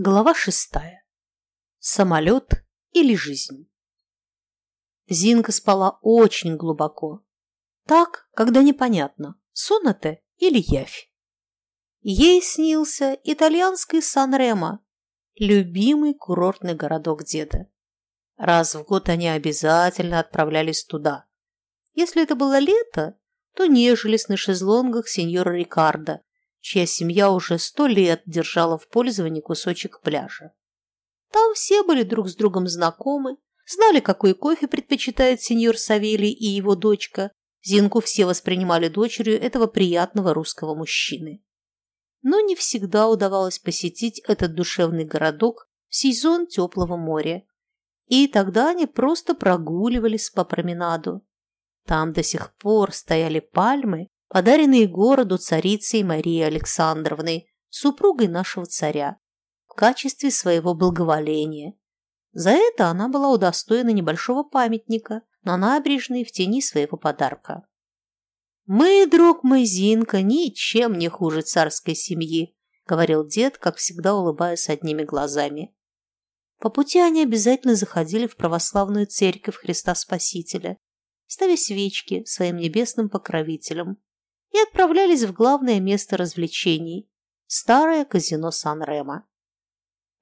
Глава шестая. Самолет или жизнь. Зинка спала очень глубоко. Так, когда непонятно, сон это или явь. Ей снился итальянский Сан-Ремо, любимый курортный городок деда. Раз в год они обязательно отправлялись туда. Если это было лето, то нежились на шезлонгах сеньора Рикардо, чья семья уже сто лет держала в пользовании кусочек пляжа. Там все были друг с другом знакомы, знали, какой кофе предпочитает сеньор Савелий и его дочка. Зинку все воспринимали дочерью этого приятного русского мужчины. Но не всегда удавалось посетить этот душевный городок в сезон теплого моря. И тогда они просто прогуливались по променаду. Там до сих пор стояли пальмы, подаренные городу царицей Марией Александровной, супругой нашего царя, в качестве своего благоволения. За это она была удостоена небольшого памятника на набережной в тени своего подарка. «Мы, друг мой, Зинка, ничем не хуже царской семьи», говорил дед, как всегда улыбаясь одними глазами. По пути они обязательно заходили в православную церковь Христа Спасителя, ставя свечки своим небесным покровителям, и отправлялись в главное место развлечений – старое казино Сан-Ремо.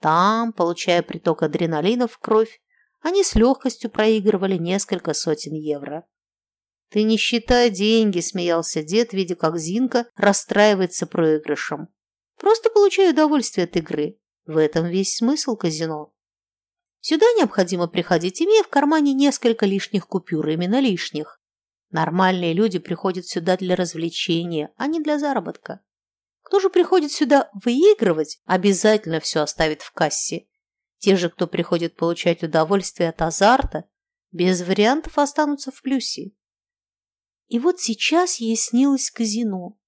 Там, получая приток адреналина в кровь, они с легкостью проигрывали несколько сотен евро. «Ты не считай деньги», – смеялся дед, видя, как Зинка расстраивается проигрышем. «Просто получай удовольствие от игры. В этом весь смысл казино». Сюда необходимо приходить, имея в кармане несколько лишних купюр, именно лишних. Нормальные люди приходят сюда для развлечения, а не для заработка. Кто же приходит сюда выигрывать, обязательно все оставит в кассе. Те же, кто приходит получать удовольствие от азарта, без вариантов останутся в плюсе. И вот сейчас ей снилось казино.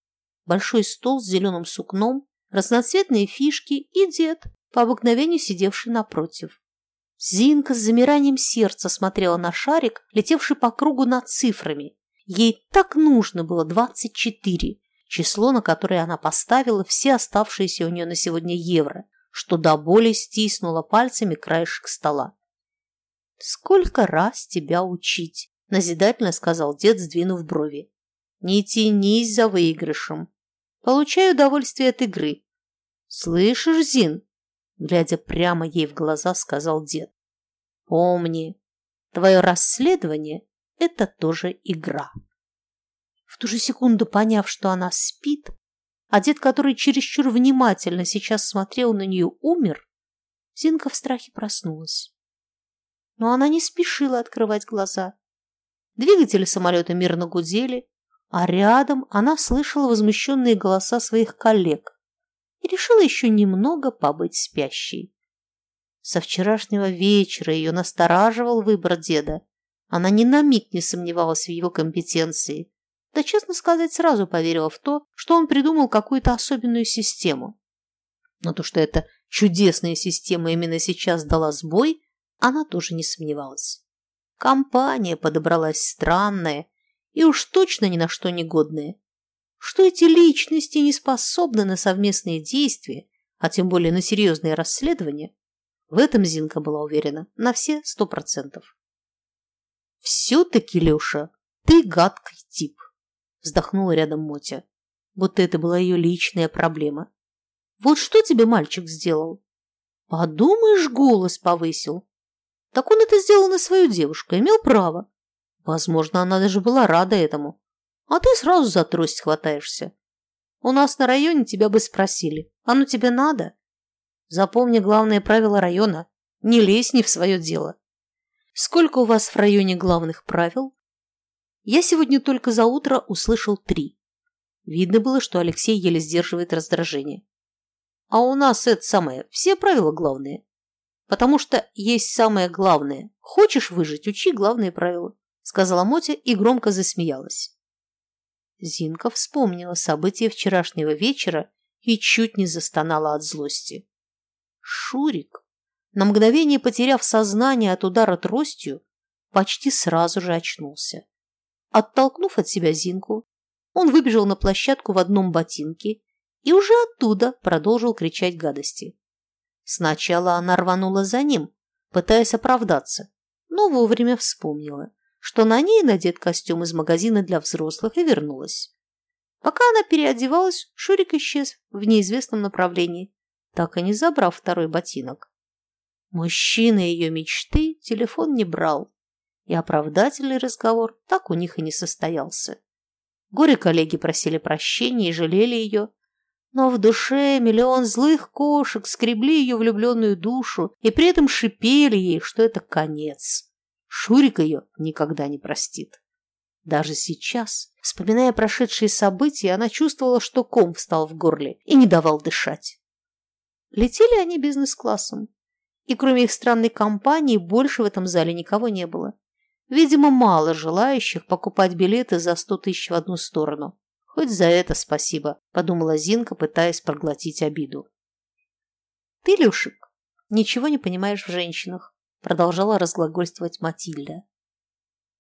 Большой стол с зеленым сукном, разноцветные фишки и дед, по обыкновению сидевший напротив. Зинка с замиранием сердца смотрела на шарик, летевший по кругу над цифрами. Ей так нужно было 24, число, на которое она поставила все оставшиеся у нее на сегодня евро, что до боли стиснула пальцами краешек стола. «Сколько раз тебя учить?» – назидательно сказал дед, сдвинув брови. «Не тянись за выигрышем. Получай удовольствие от игры. Слышишь, Зин?» Глядя прямо ей в глаза, сказал дед. Помни, твое расследование – это тоже игра. В ту же секунду поняв, что она спит, а дед, который чересчур внимательно сейчас смотрел на нее, умер, Зинка в страхе проснулась. Но она не спешила открывать глаза. Двигатели самолета мирно гудели, а рядом она слышала возмущенные голоса своих коллег и решила еще немного побыть спящей. Со вчерашнего вечера ее настораживал выбор деда. Она ни на миг не сомневалась в его компетенции. Да, честно сказать, сразу поверила в то, что он придумал какую-то особенную систему. Но то, что эта чудесная система именно сейчас дала сбой, она тоже не сомневалась. Компания подобралась странная и уж точно ни на что не годная что эти личности не способны на совместные действия, а тем более на серьезные расследования, в этом Зинка была уверена на все сто процентов. «Все-таки, Леша, ты гадкий тип», – вздохнула рядом Мотя, будто это была ее личная проблема. «Вот что тебе мальчик сделал?» «Подумаешь, голос повысил. Так он это сделал на свою девушку, имел право. Возможно, она даже была рада этому. А ты сразу за трость хватаешься. У нас на районе тебя бы спросили, оно тебе надо? Запомни главное правило района – не лезь не в свое дело. Сколько у вас в районе главных правил? Я сегодня только за утро услышал три. Видно было, что Алексей еле сдерживает раздражение. А у нас это самое, все правила главные. Потому что есть самое главное. Хочешь выжить, учи главные правила, сказала Мотя и громко засмеялась. Зинка вспомнила события вчерашнего вечера и чуть не застонала от злости. Шурик, на мгновение потеряв сознание от удара тростью, почти сразу же очнулся. Оттолкнув от себя Зинку, он выбежал на площадку в одном ботинке и уже оттуда продолжил кричать гадости. Сначала она рванула за ним, пытаясь оправдаться, но вовремя вспомнила, что на ней надет костюм из магазина для взрослых и вернулась. Пока она переодевалась, Шурик исчез в неизвестном направлении, так и не забрав второй ботинок. Мужчина ее мечты телефон не брал, и оправдательный разговор так у них и не состоялся. Горе-коллеги просили прощения и жалели ее, но в душе миллион злых кошек скребли ее влюбленную душу и при этом шипели ей, что это конец. Шурик ее никогда не простит. Даже сейчас, вспоминая прошедшие события, она чувствовала, что ком встал в горле и не давал дышать. Летели они бизнес-классом, и кроме их странной компании больше в этом зале никого не было. Видимо, мало желающих покупать билеты за сто тысяч в одну сторону. Хоть за это спасибо, подумала Зинка, пытаясь проглотить обиду. Ты, Люшик, ничего не понимаешь в женщинах, продолжала разглагольствовать Матильда.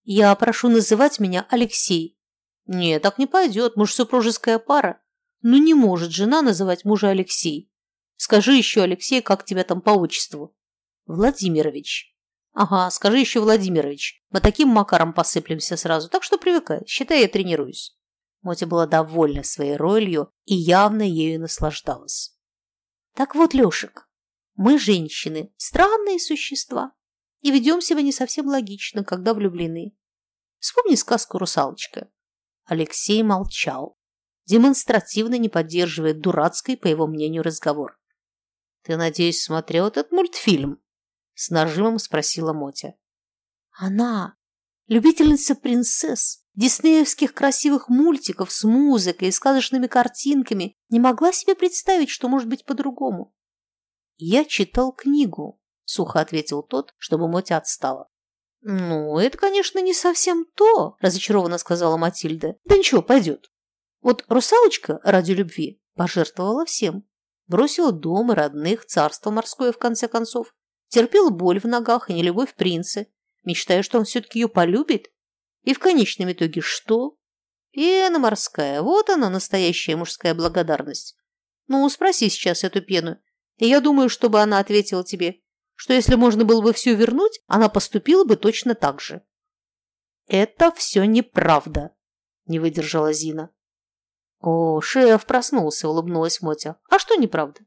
Я прошу называть меня Алексей. Нет, так не пойдет, мы же супружеская пара. Ну не может жена называть мужа Алексей. Скажи еще, Алексей, как тебя там по отчеству? Владимирович. Ага, скажи еще Владимирович. Мы таким макаром посыплемся сразу, так что привыкай, считай, я тренируюсь. Мотя была довольна своей ролью и явно ею наслаждалась. Так вот, Лешек, мы, женщины, странные существа и ведем себя не совсем логично, когда влюблены. Вспомни сказку «Русалочка». Алексей молчал, демонстративно не поддерживая дурацкий, по его мнению, разговор. «Ты, надеюсь, смотрел этот мультфильм?» С нажимом спросила Мотя. «Она, любительница принцесс, диснеевских красивых мультиков с музыкой и сказочными картинками, не могла себе представить, что может быть по-другому. «Я читал книгу», — сухо ответил тот, чтобы Мотя отстала. «Ну, это, конечно, не совсем то», – разочарованно сказала Матильда. «Да ничего, пойдет. Вот русалочка ради любви пожертвовала всем. Бросила дом и родных, царство морское, в конце концов. Терпела боль в ногах и нелюбовь принца, мечтая, что он все-таки ее полюбит. И в конечном итоге что? Пена морская. Вот она, настоящая мужская благодарность. Ну, спроси сейчас эту пену, и я думаю, чтобы она ответила тебе, что если можно было бы все вернуть, она поступила бы точно так же. «Это все неправда», – не выдержала Зина. «О, шеф проснулся», – улыбнулась Мотя. «А что неправда?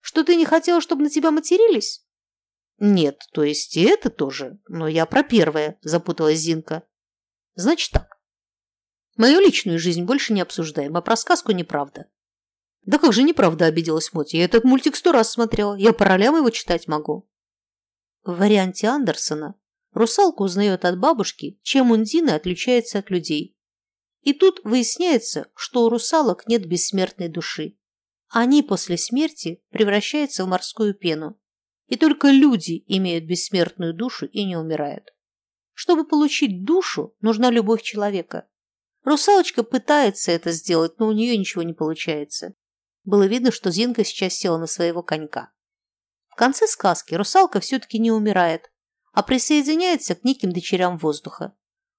Что ты не хотела, чтобы на тебя матерились?» «Нет, то есть и это тоже, но я про первое», – запуталась Зинка. «Значит так. Мою личную жизнь больше не обсуждаем, а про сказку неправда». «Да как же неправда?» – обиделась Мотя. «Я этот мультик сто раз смотрела. Я по ролям его читать могу». В варианте Андерсона русалка узнает от бабушки, чем Ундины отличается от людей. И тут выясняется, что у русалок нет бессмертной души. Они после смерти превращаются в морскую пену. И только люди имеют бессмертную душу и не умирают. Чтобы получить душу, нужна любовь человека. Русалочка пытается это сделать, но у нее ничего не получается. Было видно, что Зинка сейчас села на своего конька. В конце сказки русалка все-таки не умирает, а присоединяется к неким дочерям воздуха.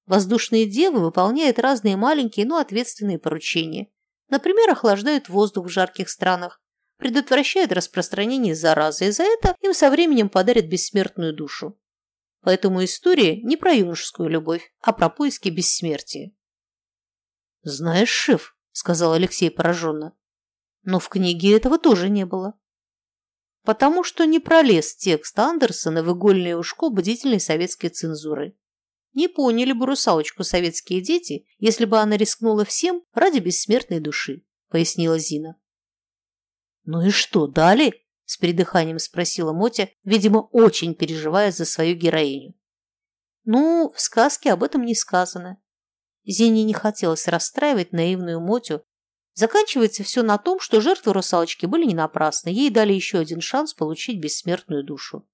Воздушные девы выполняют разные маленькие, но ответственные поручения. Например, охлаждают воздух в жарких странах, предотвращают распространение заразы, и за это им со временем подарят бессмертную душу. Поэтому история не про юношескую любовь, а про поиски бессмертия. «Знаешь, шеф», — сказал Алексей пораженно, — «но в книге этого тоже не было потому что не пролез текст Андерсона в игольное ушко бдительной советской цензуры. Не поняли бы русалочку советские дети, если бы она рискнула всем ради бессмертной души, пояснила Зина. Ну и что, дали? С придыханием спросила Мотя, видимо, очень переживая за свою героиню. Ну, в сказке об этом не сказано. Зине не хотелось расстраивать наивную Мотю, Заканчивается все на том, что жертвы русалочки были не напрасны, ей дали еще один шанс получить бессмертную душу.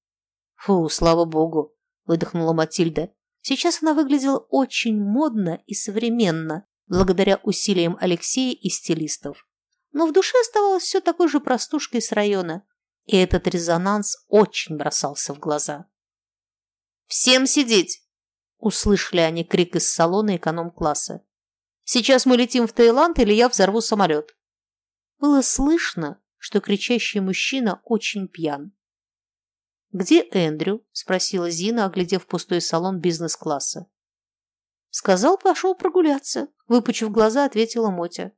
«Фу, слава богу!» – выдохнула Матильда. Сейчас она выглядела очень модно и современно, благодаря усилиям Алексея и стилистов. Но в душе оставалась все такой же простушкой с района, и этот резонанс очень бросался в глаза. «Всем сидеть!» – услышали они крик из салона эконом-класса. Сейчас мы летим в Таиланд, или я взорву самолет. Было слышно, что кричащий мужчина очень пьян. «Где Эндрю?» – спросила Зина, оглядев пустой салон бизнес-класса. «Сказал, пошел прогуляться», – выпучив глаза, ответила Мотя.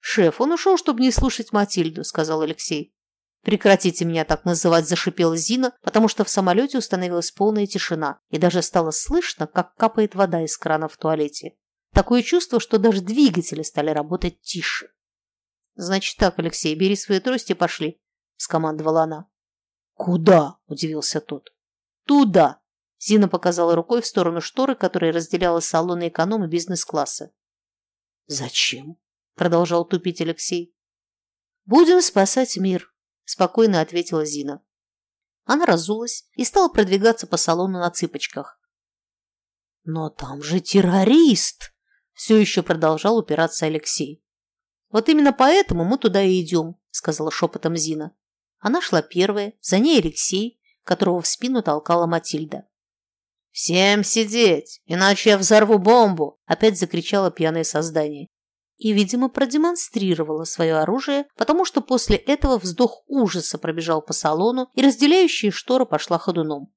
«Шеф, он ушел, чтобы не слушать Матильду», – сказал Алексей. «Прекратите меня так называть», – зашипела Зина, потому что в самолете установилась полная тишина, и даже стало слышно, как капает вода из крана в туалете. Такое чувство, что даже двигатели стали работать тише. «Значит так, Алексей, бери свои трости и пошли», – скомандовала она. «Куда?» – удивился тот. «Туда!» – Зина показала рукой в сторону шторы, которая разделяла салоны эконом и бизнес-класса. «Зачем?» – продолжал тупить Алексей. «Будем спасать мир», – спокойно ответила Зина. Она разулась и стала продвигаться по салону на цыпочках. «Но там же террорист!» – все еще продолжал упираться Алексей. «Вот именно поэтому мы туда и идем», – сказала шепотом Зина. Она шла первая, за ней Алексей, которого в спину толкала Матильда. «Всем сидеть, иначе я взорву бомбу!» – опять закричало пьяное создание. И, видимо, продемонстрировала свое оружие, потому что после этого вздох ужаса пробежал по салону, и разделяющая штора пошла ходуном.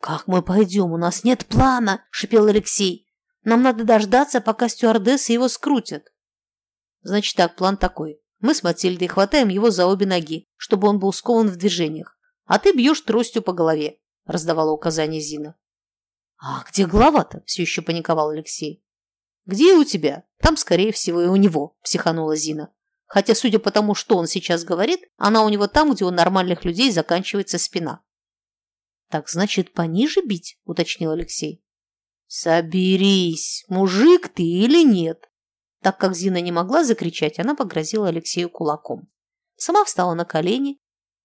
«Как мы пойдем? У нас нет плана!» – шипел Алексей. «Нам надо дождаться, пока стюардессы его скрутят». Значит так, план такой. Мы с Матильдой хватаем его за обе ноги, чтобы он был скован в движениях. А ты бьешь тростью по голове, раздавала указание Зина. А где голова-то? Все еще паниковал Алексей. Где у тебя? Там, скорее всего, и у него, психанула Зина. Хотя, судя по тому, что он сейчас говорит, она у него там, где у нормальных людей заканчивается спина. Так значит, пониже бить, уточнил Алексей. Соберись, мужик ты или нет? Так как Зина не могла закричать, она погрозила Алексею кулаком. Сама встала на колени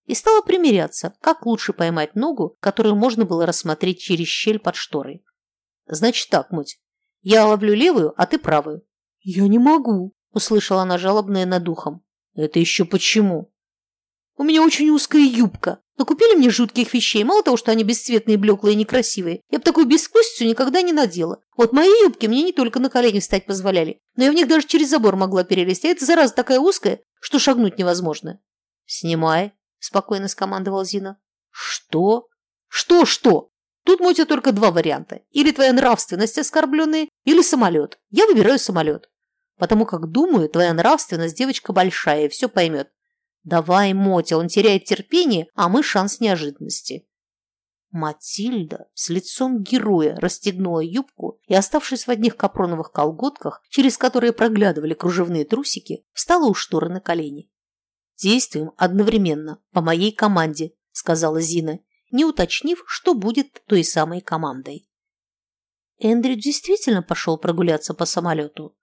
и стала примиряться, как лучше поймать ногу, которую можно было рассмотреть через щель под шторой. «Значит так, Муть, я ловлю левую, а ты правую». «Я не могу», – услышала она жалобная над духом. «Это еще почему?» «У меня очень узкая юбка. Накупили мне жутких вещей. Мало того, что они бесцветные, блеклые и некрасивые. Я бы такую бескусицу никогда не надела. Вот мои юбки мне не только на колени встать позволяли, но я в них даже через забор могла перелезть. А эта зараза такая узкая, что шагнуть невозможно. «Снимай», – спокойно скомандовал Зина. «Что? Что-что? Тут, Мотя, только два варианта. Или твоя нравственность оскорбленная, или самолет. Я выбираю самолет. Потому как, думаю, твоя нравственность девочка большая и все поймет. Давай, Мотя, он теряет терпение, а мы шанс неожиданности. Матильда с лицом героя расстегнула юбку и, оставшись в одних капроновых колготках, через которые проглядывали кружевные трусики, встала у шторы на колени. «Действуем одновременно, по моей команде», – сказала Зина, не уточнив, что будет той самой командой. Эндрю действительно пошел прогуляться по самолету.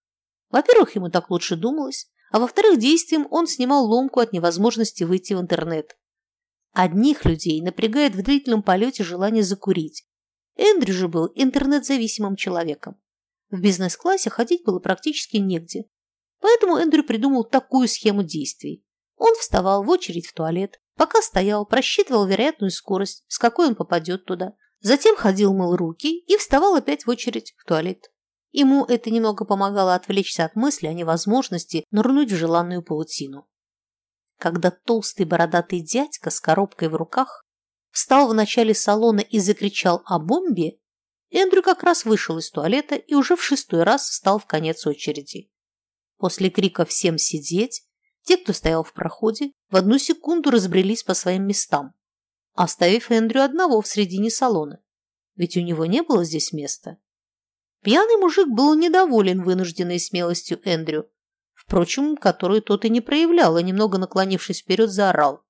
Во-первых, ему так лучше думалось, а во-вторых, действием он снимал ломку от невозможности выйти в интернет. Одних людей напрягает в длительном полете желание закурить. Эндрю же был интернет-зависимым человеком. В бизнес-классе ходить было практически негде. Поэтому Эндрю придумал такую схему действий. Он вставал в очередь в туалет, пока стоял, просчитывал вероятную скорость, с какой он попадет туда. Затем ходил, мыл руки и вставал опять в очередь в туалет. Ему это немного помогало отвлечься от мысли о невозможности нырнуть в желанную паутину. Когда толстый бородатый дядька с коробкой в руках встал в начале салона и закричал о бомбе, Эндрю как раз вышел из туалета и уже в шестой раз встал в конец очереди. После крика «Всем сидеть!» те, кто стоял в проходе, в одну секунду разбрелись по своим местам, оставив Эндрю одного в середине салона, ведь у него не было здесь места. Пьяный мужик был недоволен вынужденной смелостью Эндрю, впрочем, которую тот и не проявлял, и, немного наклонившись вперед, заорал.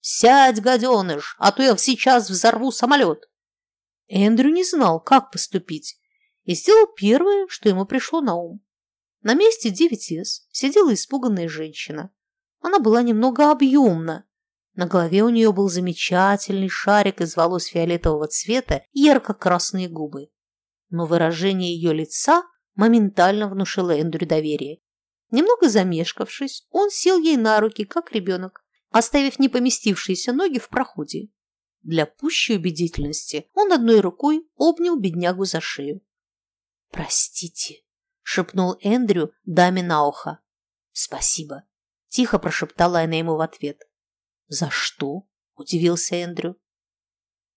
«Сядь, гаденыш, а то я сейчас взорву самолет!» Эндрю не знал, как поступить, и сделал первое, что ему пришло на ум. На месте 9С сидела испуганная женщина. Она была немного объемна. На голове у нее был замечательный шарик из волос фиолетового цвета и ярко-красные губы но выражение ее лица моментально внушило Эндрю доверие. Немного замешкавшись, он сел ей на руки, как ребенок, оставив не поместившиеся ноги в проходе. Для пущей убедительности он одной рукой обнял беднягу за шею. «Простите», — шепнул Эндрю даме на ухо. «Спасибо. Тихо прошептала она ему в ответ. «За что?» – удивился Эндрю.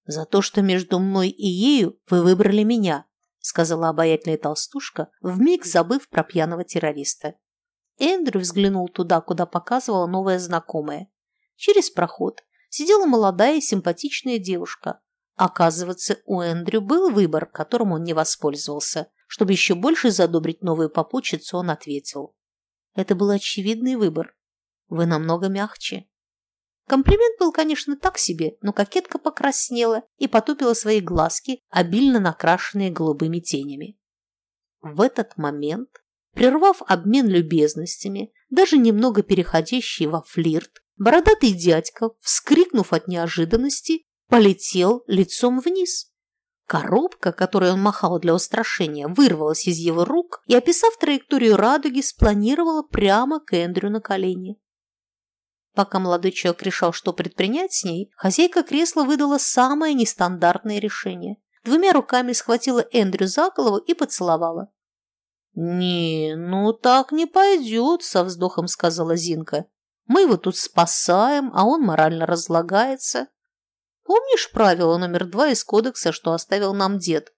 «За то, что между мной и ею вы выбрали меня», – сказала обаятельная толстушка, вмиг забыв про пьяного террориста. Эндрю взглянул туда, куда показывала новая знакомая. Через проход сидела молодая симпатичная девушка. Оказывается, у Эндрю был выбор, которым он не воспользовался. Чтобы еще больше задобрить новую попутчицу, он ответил. Это был очевидный выбор. Вы намного мягче. Комплимент был, конечно, так себе, но кокетка покраснела и потупила свои глазки, обильно накрашенные голубыми тенями. В этот момент, прервав обмен любезностями, даже немного переходящий во флирт, бородатый дядька, вскрикнув от неожиданности, полетел лицом вниз. Коробка, которой он махал для устрашения, вырвалась из его рук и, описав траекторию радуги, спланировала прямо к Эндрю на колени. Пока молодой человек решал, что предпринять с ней, хозяйка кресла выдала самое нестандартное решение. Двумя руками схватила Эндрю за голову и поцеловала. «Не, ну так не пойдет», — со вздохом сказала Зинка. «Мы его тут спасаем, а он морально разлагается. Помнишь правило номер два из кодекса, что оставил нам дед?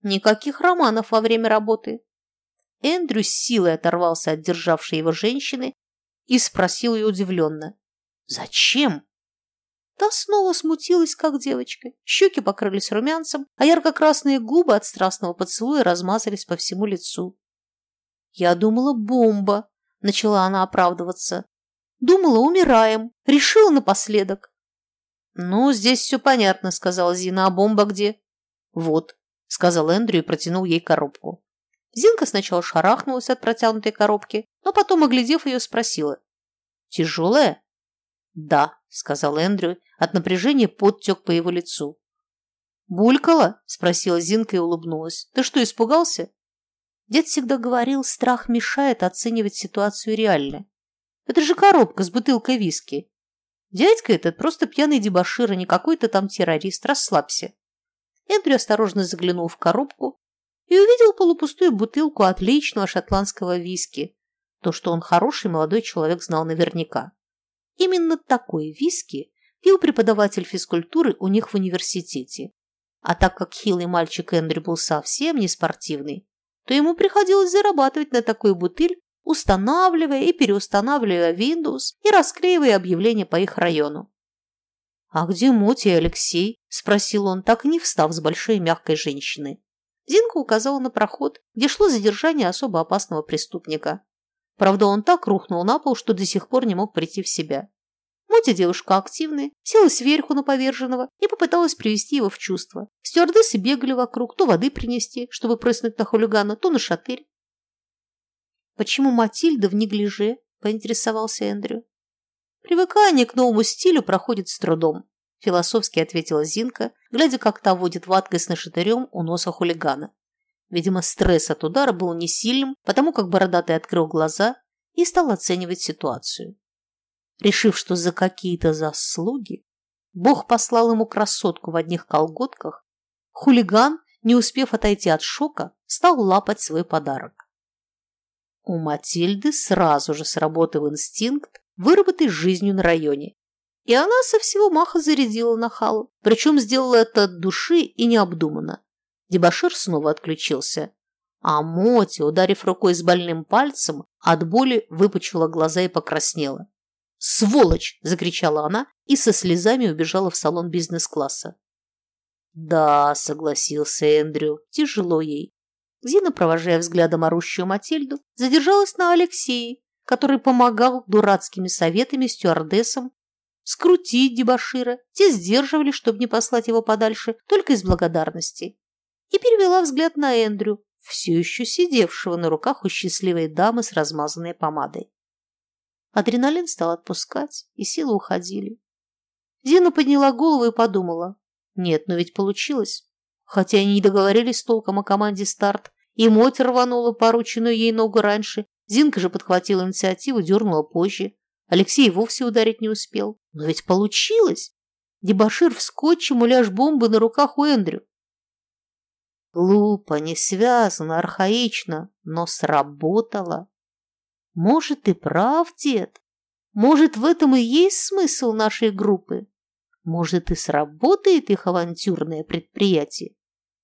Никаких романов во время работы. Эндрю с силой оторвался от державшей его женщины и спросил ее удивленно. «Зачем?» Та снова смутилась, как девочка. Щеки покрылись румянцем, а ярко-красные губы от страстного поцелуя размазались по всему лицу. «Я думала, бомба!» – начала она оправдываться. «Думала, умираем. Решила напоследок. «Ну, здесь все понятно», — сказала Зина. «А бомба где?» «Вот», — сказал Эндрю и протянул ей коробку. Зинка сначала шарахнулась от протянутой коробки, но потом, оглядев ее, спросила. «Тяжелая?» «Да», — сказал Эндрю. От напряжения подтек по его лицу. «Булькала?» – спросила Зинка и улыбнулась. «Ты что, испугался?» Дед всегда говорил, страх мешает оценивать ситуацию реально. Это же коробка с бутылкой виски. Дядька этот просто пьяный дебошир, а не какой-то там террорист. Расслабься. Эндрю осторожно заглянул в коробку и увидел полупустую бутылку отличного шотландского виски. То, что он хороший молодой человек, знал наверняка. Именно такой виски пил преподаватель физкультуры у них в университете. А так как хилый мальчик Эндрю был совсем не спортивный, то ему приходилось зарабатывать на такой бутыль устанавливая и переустанавливая Windows и расклеивая объявления по их району. «А где Моти и Алексей?» – спросил он, так и не встав с большой мягкой женщины. Зинка указала на проход, где шло задержание особо опасного преступника. Правда, он так рухнул на пол, что до сих пор не мог прийти в себя. Мотя девушка активная, села сверху на поверженного и попыталась привести его в чувство. Стюардессы бегали вокруг, то воды принести, чтобы прыснуть на хулигана, то на шатырь. «Почему Матильда в неглиже?» – поинтересовался Эндрю. «Привыкание к новому стилю проходит с трудом», – философски ответила Зинка, глядя, как та водит ваткой с нашатырем у носа хулигана. Видимо, стресс от удара был не сильным, потому как бородатый открыл глаза и стал оценивать ситуацию. Решив, что за какие-то заслуги Бог послал ему красотку в одних колготках, хулиган, не успев отойти от шока, стал лапать свой подарок. У Матильды сразу же сработал инстинкт выработать жизнью на районе. И она со всего маха зарядила на халу. Причем сделала это от души и необдуманно. Дебашир снова отключился. А Моти, ударив рукой с больным пальцем, от боли выпучила глаза и покраснела. «Сволочь!» – закричала она и со слезами убежала в салон бизнес-класса. «Да», – согласился Эндрю, – «тяжело ей. Зина, провожая взглядом орущую Матильду, задержалась на Алексее, который помогал дурацкими советами стюардессам скрутить дебошира. Те сдерживали, чтобы не послать его подальше, только из благодарности. И перевела взгляд на Эндрю, все еще сидевшего на руках у счастливой дамы с размазанной помадой. Адреналин стал отпускать, и силы уходили. Зина подняла голову и подумала. Нет, но ведь получилось. Хотя они не договорились толком о команде «Старт», и Моть рванула порученную ей ногу раньше, Зинка же подхватила инициативу, дернула позже. Алексей вовсе ударить не успел. Но ведь получилось! Дебашир вскочил муляж бомбы на руках у Эндрю. Глупо, не связано, архаично, но сработало. Может, и прав, дед. Может, в этом и есть смысл нашей группы? Может, и сработает их авантюрное предприятие?